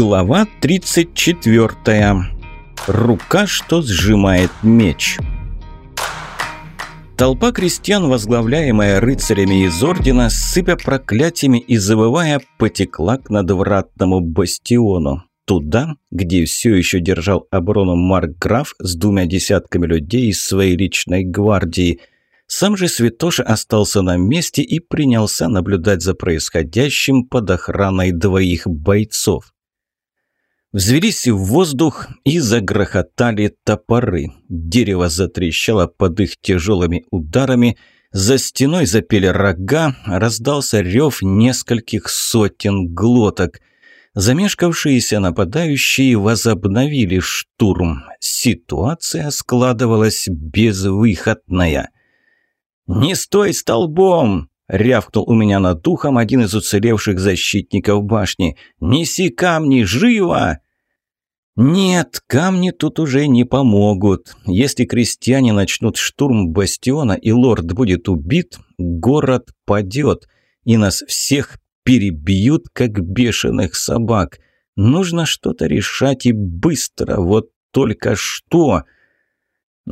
Глава 34. Рука, что сжимает меч. Толпа крестьян, возглавляемая рыцарями из ордена, сыпя проклятиями и завывая, потекла к надвратному бастиону. Туда, где все еще держал оборону Марк Граф с двумя десятками людей из своей личной гвардии – сам же Святоша остался на месте и принялся наблюдать за происходящим под охраной двоих бойцов. Взвелись в воздух и загрохотали топоры. Дерево затрещало под их тяжелыми ударами, за стеной запели рога, раздался рев нескольких сотен глоток. Замешкавшиеся нападающие возобновили штурм. Ситуация складывалась безвыходная – «Не стой столбом!» – рявкнул у меня над духом один из уцелевших защитников башни. «Неси камни, живо!» Нет, камни тут уже не помогут. Если крестьяне начнут штурм бастиона и лорд будет убит, город падет, и нас всех перебьют, как бешеных собак. Нужно что-то решать и быстро, вот только что...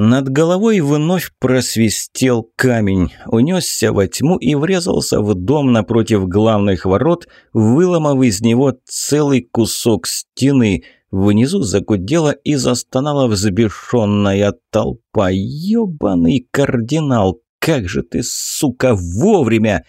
Над головой вновь просвистел камень, унесся во тьму и врезался в дом напротив главных ворот, выломав из него целый кусок стены. Внизу загудела и застонала взбешенная толпа. «Ёбаный кардинал, как же ты, сука, вовремя!»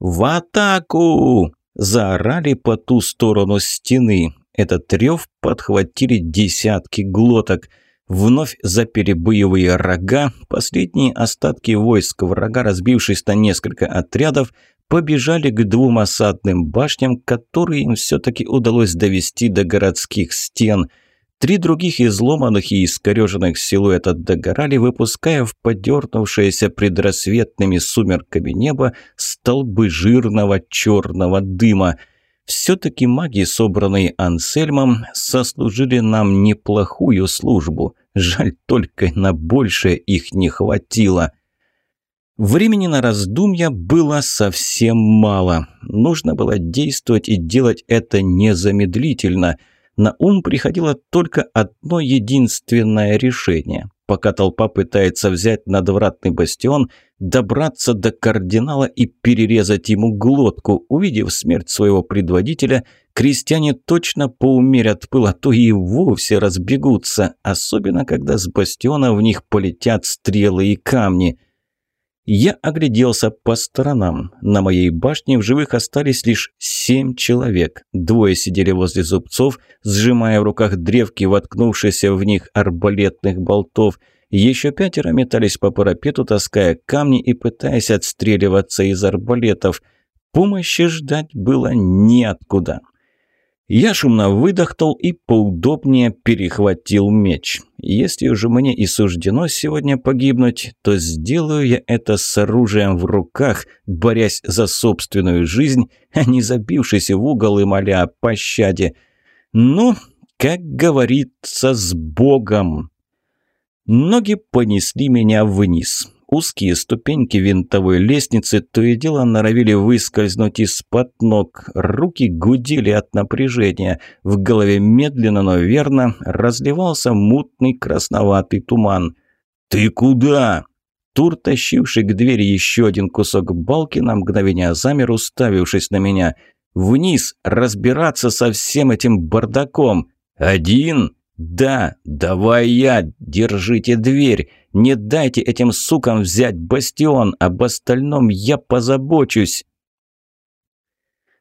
«В атаку!» – заорали по ту сторону стены. Этот рев подхватили десятки глоток – Вновь запели боевые рога. Последние остатки войск врага, разбившись на несколько отрядов, побежали к двум осадным башням, которые им все-таки удалось довести до городских стен. Три других изломанных и искореженных силуэта догорали, выпуская в подернувшееся предрассветными сумерками небо столбы жирного черного дыма – все-таки маги, собранные Ансельмом, сослужили нам неплохую службу. Жаль, только на большее их не хватило. Времени на раздумья было совсем мало. Нужно было действовать и делать это незамедлительно. На ум приходило только одно единственное решение пока толпа пытается взять надвратный бастион, добраться до кардинала и перерезать ему глотку. Увидев смерть своего предводителя, крестьяне точно поумерят пыл, а то и вовсе разбегутся, особенно когда с бастиона в них полетят стрелы и камни – я огляделся по сторонам. На моей башне в живых остались лишь семь человек. Двое сидели возле зубцов, сжимая в руках древки, воткнувшиеся в них арбалетных болтов. Еще пятеро метались по парапету, таская камни и пытаясь отстреливаться из арбалетов. Помощи ждать было неоткуда. Я шумно выдохнул и поудобнее перехватил меч. Если уже мне и суждено сегодня погибнуть, то сделаю я это с оружием в руках, борясь за собственную жизнь, а не забившись в угол и моля о пощаде. Ну, как говорится, с Богом. Ноги понесли меня вниз. Узкие ступеньки винтовой лестницы то и дело норовили выскользнуть из-под ног. Руки гудели от напряжения. В голове медленно, но верно разливался мутный красноватый туман. «Ты куда?» Тур, тащивший к двери еще один кусок балки, на мгновение замер, уставившись на меня. «Вниз! Разбираться со всем этим бардаком! Один!» «Да, давай я! Держите дверь! Не дайте этим сукам взять бастион! Об остальном я позабочусь!»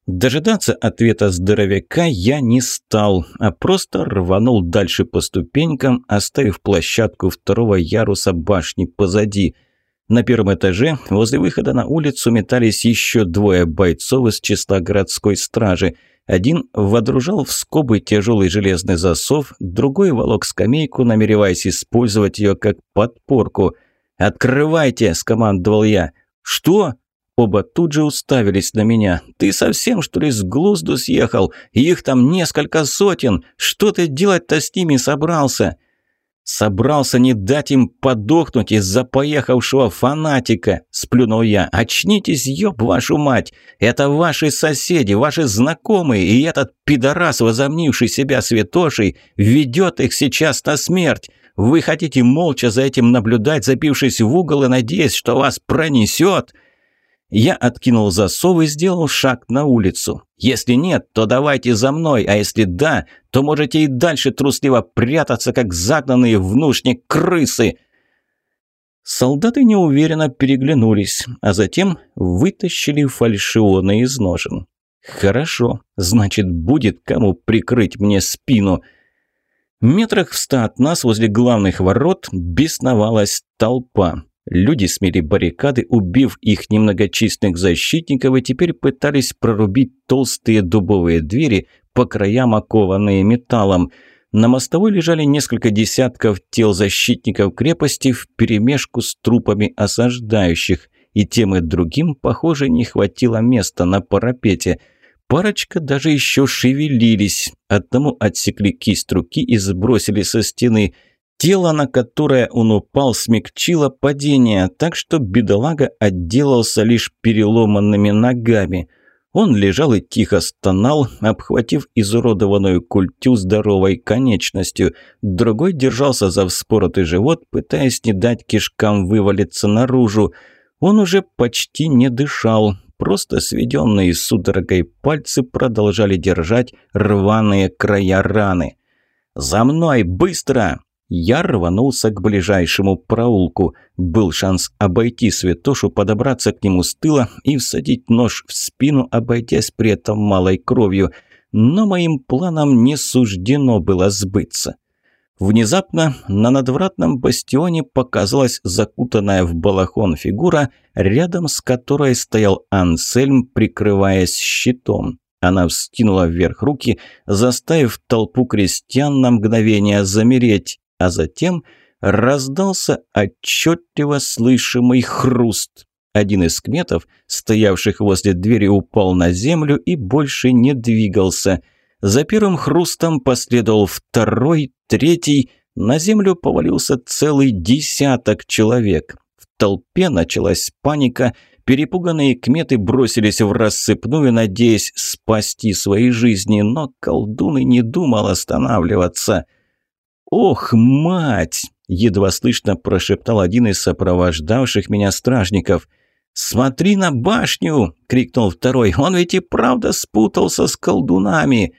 Дожидаться ответа здоровяка я не стал, а просто рванул дальше по ступенькам, оставив площадку второго яруса башни позади. На первом этаже, возле выхода на улицу, метались еще двое бойцов из числа городской стражи – один водружал в скобы тяжелый железный засов, другой волок скамейку, намереваясь использовать ее как подпорку. «Открывайте!» – скомандовал я. «Что?» Оба тут же уставились на меня. «Ты совсем, что ли, с глузду съехал? Их там несколько сотен. Что ты делать-то с ними собрался?» Собрался не дать им подохнуть из-за поехавшего фанатика, сплюнул я. Очнитесь, ёб вашу мать! Это ваши соседи, ваши знакомые, и этот пидорас, возомнивший себя святошей, ведет их сейчас на смерть. Вы хотите молча за этим наблюдать, запившись в угол и надеясь, что вас пронесет?» Я откинул засов и сделал шаг на улицу. Если нет, то давайте за мной, а если да, то можете и дальше трусливо прятаться, как загнанные в нушник крысы. Солдаты неуверенно переглянулись, а затем вытащили фальшионы из ножен. «Хорошо, значит, будет кому прикрыть мне спину». Метрах в ста от нас возле главных ворот бесновалась толпа. Люди смели баррикады, убив их немногочисленных защитников, и теперь пытались прорубить толстые дубовые двери, по краям окованные металлом. На мостовой лежали несколько десятков тел защитников крепости вперемешку с трупами осаждающих, и тем и другим, похоже, не хватило места на парапете. Парочка даже еще шевелились. Одному отсекли кисть руки и сбросили со стены – Тело, на которое он упал, смягчило падение, так что бедолага отделался лишь переломанными ногами. Он лежал и тихо стонал, обхватив изуродованную культю здоровой конечностью. Другой держался за вспоротый живот, пытаясь не дать кишкам вывалиться наружу. Он уже почти не дышал, просто сведенные судорогой пальцы продолжали держать рваные края раны. «За мной, быстро!» Я рванулся к ближайшему проулку. Был шанс обойти Святошу, подобраться к нему с тыла и всадить нож в спину, обойдясь при этом малой кровью. Но моим планам не суждено было сбыться. Внезапно на надвратном бастионе показалась закутанная в балахон фигура, рядом с которой стоял Ансельм, прикрываясь щитом. Она вскинула вверх руки, заставив толпу крестьян на мгновение замереть а затем раздался отчетливо слышимый хруст. Один из кметов, стоявших возле двери, упал на землю и больше не двигался. За первым хрустом последовал второй, третий. На землю повалился целый десяток человек. В толпе началась паника. Перепуганные кметы бросились в рассыпную, надеясь спасти свои жизни, но колдун и не думал останавливаться – «Ох, мать!» – едва слышно прошептал один из сопровождавших меня стражников. «Смотри на башню!» – крикнул второй. «Он ведь и правда спутался с колдунами!»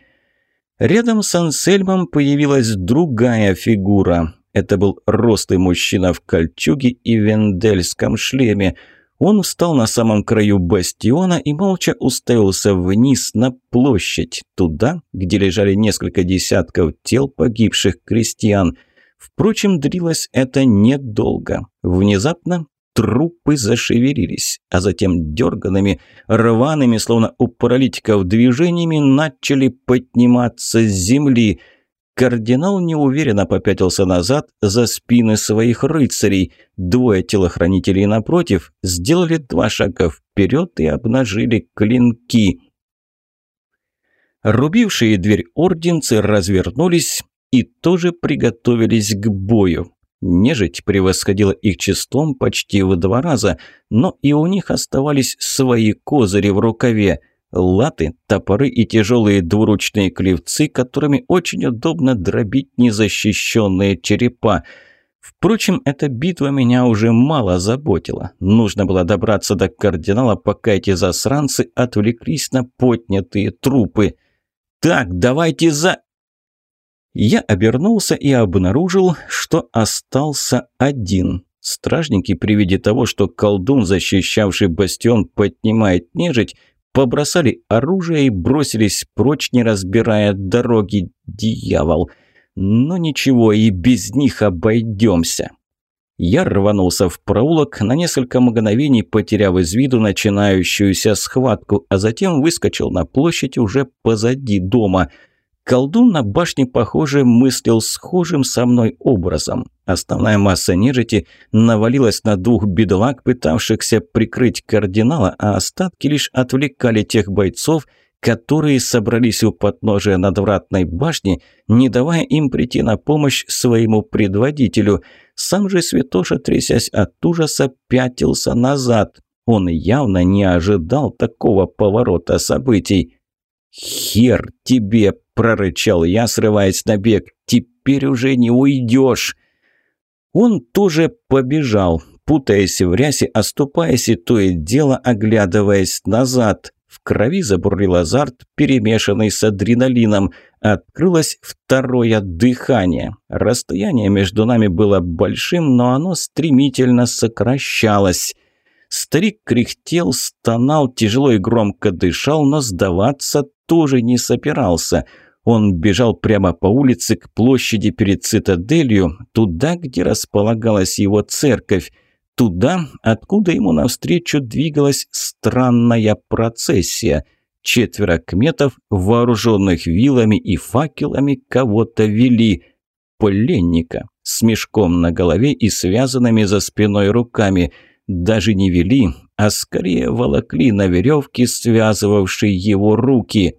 Рядом с Ансельмом появилась другая фигура. Это был рослый мужчина в кольчуге и вендельском шлеме – он встал на самом краю бастиона и молча уставился вниз на площадь, туда, где лежали несколько десятков тел погибших крестьян. Впрочем, длилось это недолго. Внезапно трупы зашевелились, а затем дерганными, рваными, словно у паралитиков движениями, начали подниматься с земли – Кардинал неуверенно попятился назад за спины своих рыцарей. Двое телохранителей напротив сделали два шага вперед и обнажили клинки. Рубившие дверь орденцы развернулись и тоже приготовились к бою. Нежить превосходила их числом почти в два раза, но и у них оставались свои козыри в рукаве – Латы, топоры и тяжелые двуручные клевцы, которыми очень удобно дробить незащищенные черепа. Впрочем, эта битва меня уже мало заботила. Нужно было добраться до кардинала, пока эти засранцы отвлеклись на поднятые трупы. «Так, давайте за...» Я обернулся и обнаружил, что остался один. Стражники при виде того, что колдун, защищавший бастион, поднимает нежить, побросали оружие и бросились прочь, не разбирая дороги, дьявол. Но ничего, и без них обойдемся. Я рванулся в проулок, на несколько мгновений потеряв из виду начинающуюся схватку, а затем выскочил на площадь уже позади дома – Колдун на башне, похоже, мыслил схожим со мной образом. Основная масса нежити навалилась на двух бедолаг, пытавшихся прикрыть кардинала, а остатки лишь отвлекали тех бойцов, которые собрались у подножия надвратной башни, не давая им прийти на помощь своему предводителю. Сам же Святоша, трясясь от ужаса, пятился назад. Он явно не ожидал такого поворота событий. «Хер тебе!» – прорычал я, срываясь на бег. «Теперь уже не уйдешь!» Он тоже побежал, путаясь в рясе, оступаясь и то и дело оглядываясь назад. В крови забурлил азарт, перемешанный с адреналином. Открылось второе дыхание. Расстояние между нами было большим, но оно стремительно сокращалось. Старик кряхтел, стонал, тяжело и громко дышал, но сдаваться тоже не собирался. Он бежал прямо по улице к площади перед цитаделью, туда, где располагалась его церковь, туда, откуда ему навстречу двигалась странная процессия. Четверо кметов, вооруженных вилами и факелами, кого-то вели. Пленника с мешком на голове и связанными за спиной руками – даже не вели, а скорее волокли на веревке, связывавшей его руки.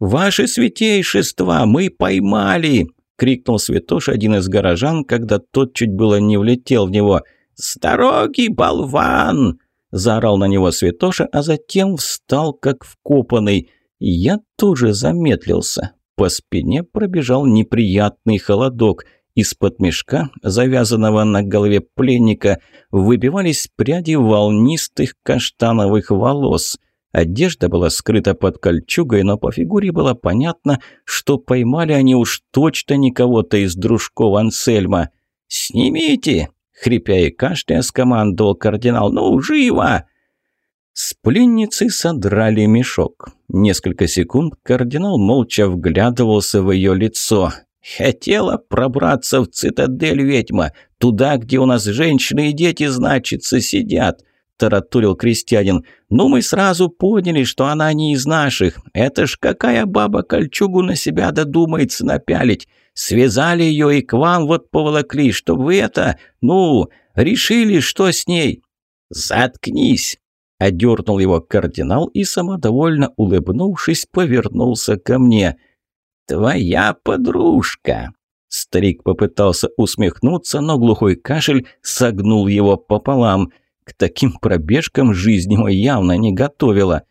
«Ваше святейшество, мы поймали!» — крикнул святош один из горожан, когда тот чуть было не влетел в него. «С дороги, болван!» — заорал на него святоша, а затем встал как вкопанный. Я тоже замедлился. По спине пробежал неприятный холодок. Из-под мешка, завязанного на голове пленника, выбивались пряди волнистых каштановых волос. Одежда была скрыта под кольчугой, но по фигуре было понятно, что поймали они уж точно не кого-то из дружков Ансельма. «Снимите!» — хрипя и кашляя скомандовал кардинал. «Ну, живо!» С пленницы содрали мешок. Несколько секунд кардинал молча вглядывался в ее лицо. «Хотела пробраться в цитадель ведьма, туда, где у нас женщины и дети, значится, сидят», – таратурил крестьянин. «Ну, мы сразу поняли, что она не из наших. Это ж какая баба кольчугу на себя додумается напялить. Связали ее и к вам вот поволокли, чтобы вы это, ну, решили, что с ней». «Заткнись!» – одернул его кардинал и, самодовольно улыбнувшись, повернулся ко мне – «Твоя подружка!» Старик попытался усмехнуться, но глухой кашель согнул его пополам. К таким пробежкам жизнь его явно не готовила.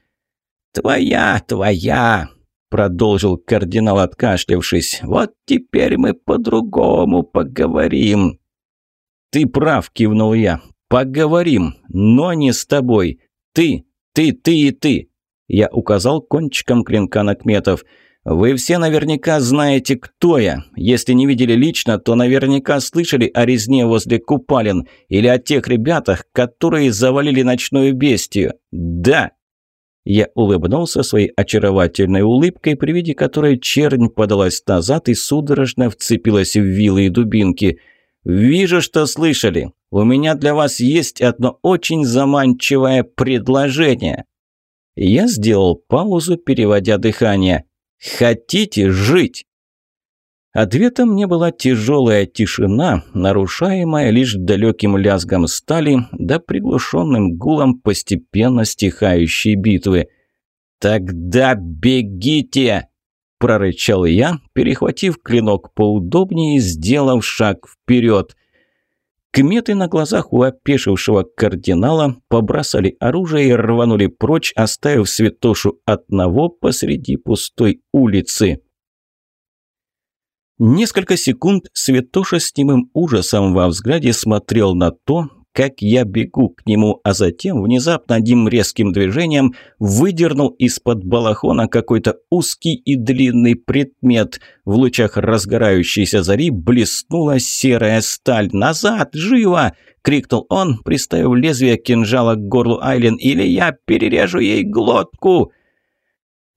«Твоя, твоя!» – продолжил кардинал, откашлявшись. «Вот теперь мы по-другому поговорим». «Ты прав», – кивнул я. «Поговорим, но не с тобой. Ты, ты, ты и ты». Я указал кончиком клинка на Кметов – вы все наверняка знаете, кто я. Если не видели лично, то наверняка слышали о резне возле Купалин или о тех ребятах, которые завалили ночную бестию. Да!» Я улыбнулся своей очаровательной улыбкой, при виде которой чернь подалась назад и судорожно вцепилась в вилы и дубинки. «Вижу, что слышали. У меня для вас есть одно очень заманчивое предложение». Я сделал паузу, переводя дыхание. Хотите жить?» Ответом мне была тяжелая тишина, нарушаемая лишь далеким лязгом стали да приглушенным гулом постепенно стихающей битвы. «Тогда бегите!» – прорычал я, перехватив клинок поудобнее и сделав шаг вперед. Кметы на глазах у опешившего кардинала побросали оружие и рванули прочь, оставив святошу одного посреди пустой улицы. Несколько секунд святоша с немым ужасом во взгляде смотрел на то, как я бегу к нему, а затем внезапно одним резким движением выдернул из-под балахона какой-то узкий и длинный предмет. В лучах разгорающейся зари блеснула серая сталь. «Назад! Живо!» — крикнул он, приставив лезвие кинжала к горлу Айлен. «Или я перережу ей глотку!»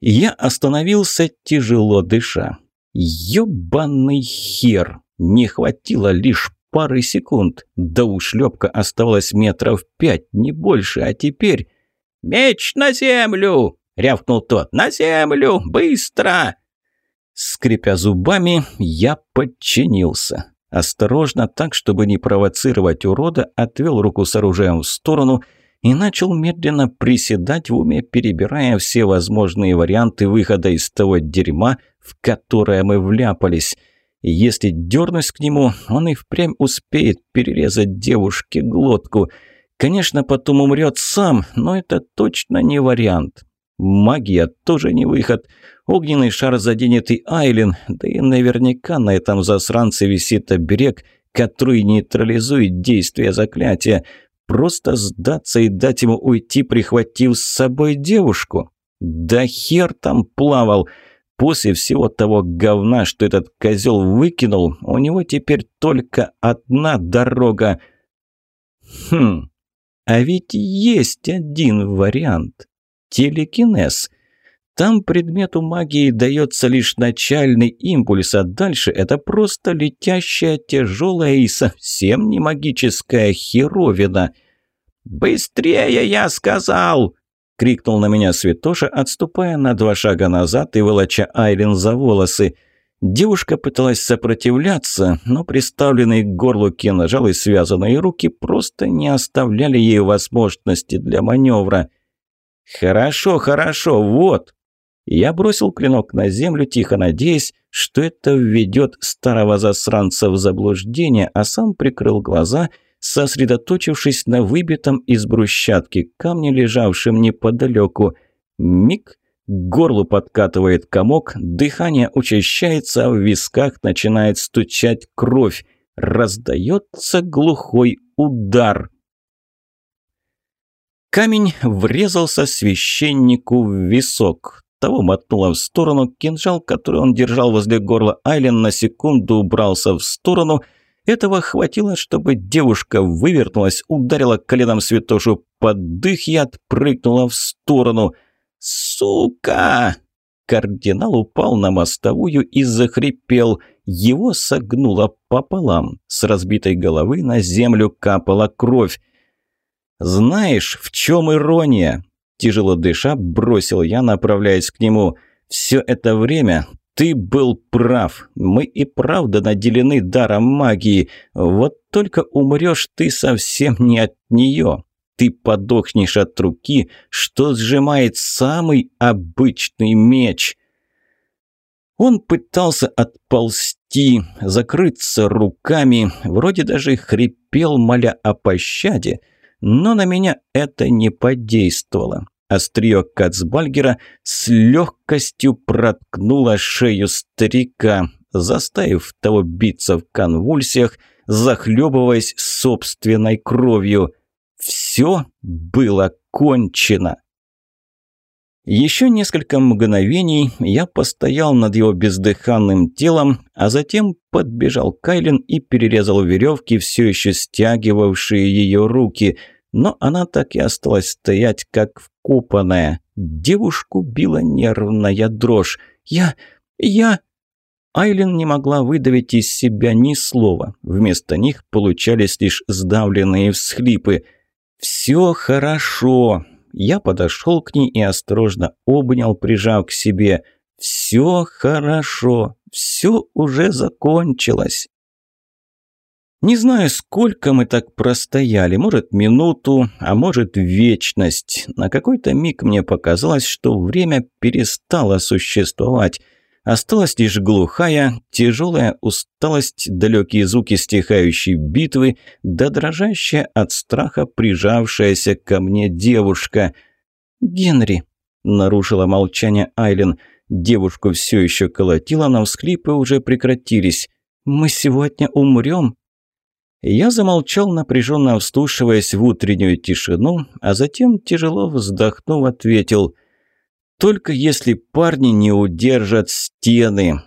Я остановился, тяжело дыша. «Ёбаный хер!» Не хватило лишь пары секунд. До ушлепка оставалось метров пять, не больше, а теперь... «Меч на землю!» — рявкнул тот. «На землю! Быстро!» Скрипя зубами, я подчинился. Осторожно, так, чтобы не провоцировать урода, отвел руку с оружием в сторону и начал медленно приседать в уме, перебирая все возможные варианты выхода из того дерьма, в которое мы вляпались. Если дернусь к нему, он и впрямь успеет перерезать девушке глотку. Конечно, потом умрет сам, но это точно не вариант. Магия тоже не выход. Огненный шар заденет и Айлен, да и наверняка на этом засранце висит оберег, который нейтрализует действие заклятия. Просто сдаться и дать ему уйти, прихватив с собой девушку? Да хер там плавал! После всего того говна, что этот козел выкинул, у него теперь только одна дорога. Хм, а ведь есть один вариант. Телекинез. Там предмету магии дается лишь начальный импульс, а дальше это просто летящая, тяжелая и совсем не магическая херовина. «Быстрее, я сказал!» – крикнул на меня Святоша, отступая на два шага назад и волоча Айлен за волосы. Девушка пыталась сопротивляться, но приставленные к горлу кинжал связанные руки просто не оставляли ей возможности для маневра. «Хорошо, хорошо, вот!» Я бросил клинок на землю, тихо надеясь, что это введет старого засранца в заблуждение, а сам прикрыл глаза – сосредоточившись на выбитом из брусчатки камне, лежавшем неподалеку. Миг, к горлу подкатывает комок, дыхание учащается, а в висках начинает стучать кровь. Раздается глухой удар. Камень врезался священнику в висок. Того мотнуло в сторону, кинжал, который он держал возле горла Айлен, на секунду убрался в сторону – этого хватило, чтобы девушка вывертнулась, ударила коленом святошу под дых и отпрыгнула в сторону. «Сука!» Кардинал упал на мостовую и захрипел. Его согнуло пополам. С разбитой головы на землю капала кровь. «Знаешь, в чем ирония?» Тяжело дыша, бросил я, направляясь к нему. «Все это время ты был прав. Мы и правда наделены даром магии. Вот только умрешь ты совсем не от нее. Ты подохнешь от руки, что сжимает самый обычный меч. Он пытался отползти, закрыться руками, вроде даже хрипел, моля о пощаде, но на меня это не подействовало. Острие Кацбальгера с легкостью проткнуло шею старика, заставив того биться в конвульсиях, захлебываясь собственной кровью. Все было кончено. Еще несколько мгновений я постоял над его бездыханным телом, а затем подбежал Кайлен и перерезал веревки, все еще стягивавшие ее руки – но она так и осталась стоять, как вкопанная. Девушку била нервная дрожь. «Я... я...» Айлин не могла выдавить из себя ни слова. Вместо них получались лишь сдавленные всхлипы. «Все хорошо». Я подошел к ней и осторожно обнял, прижав к себе. «Все хорошо. Все уже закончилось». Не знаю, сколько мы так простояли, может минуту, а может вечность. На какой-то миг мне показалось, что время перестало существовать. Осталась лишь глухая, тяжелая усталость, далекие звуки стихающей битвы, да дрожащая от страха прижавшаяся ко мне девушка. «Генри», — нарушила молчание Айлен, девушку все еще колотила, но всхлипы уже прекратились. «Мы сегодня умрем?» Я замолчал, напряженно вслушиваясь в утреннюю тишину, а затем, тяжело вздохнув, ответил «Только если парни не удержат стены,